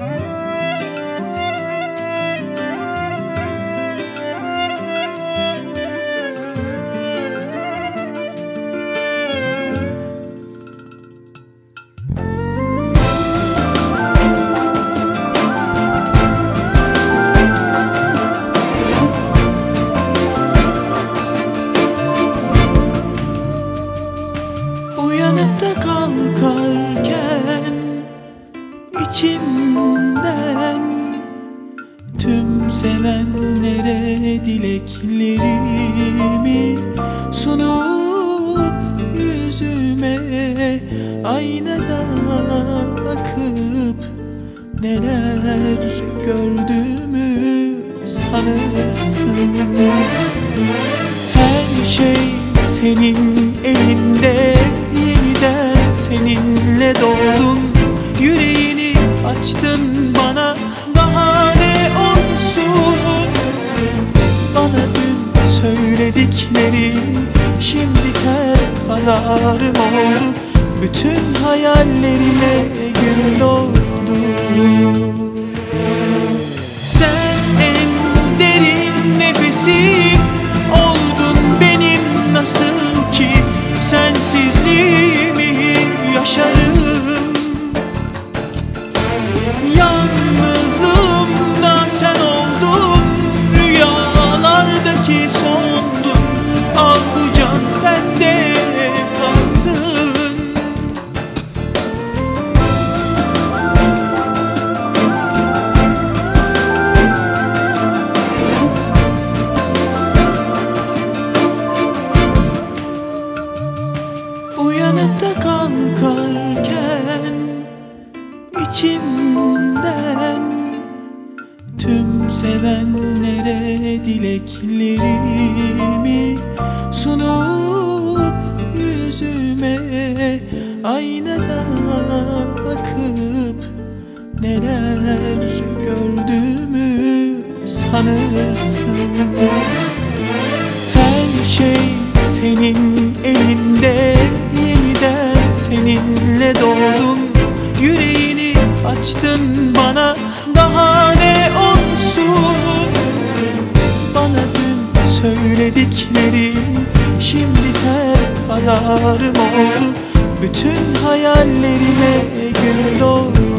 Uyanıp içimden. Tüm sevenlere dileklerimi sunup yüzüme Aynada bakıp neler gördüğümü sanırsın? Her şey senin elinde Yeniden seninle Yüreğini açtın bana Daha ne olsun. Bana dün söylediklerin Şimdi her kararım oldu. Bütün hayallerime gün doğdu Yalnızlığımda sen oldun rüyalardaki sondun. Al bu can sende kalsın Uyanıp da içimden Tüm sevenlere dileklerimi sunup yüzüme Aynada bakıp neler gördüğümü sanırsın? Her şey senin elinde Yeniden seninle doğdum Yüreğini açtın bana Daha ne olsun Bana dün söylediklerin Şimdi her kararım oldu. Bütün hayallerime gün doğdu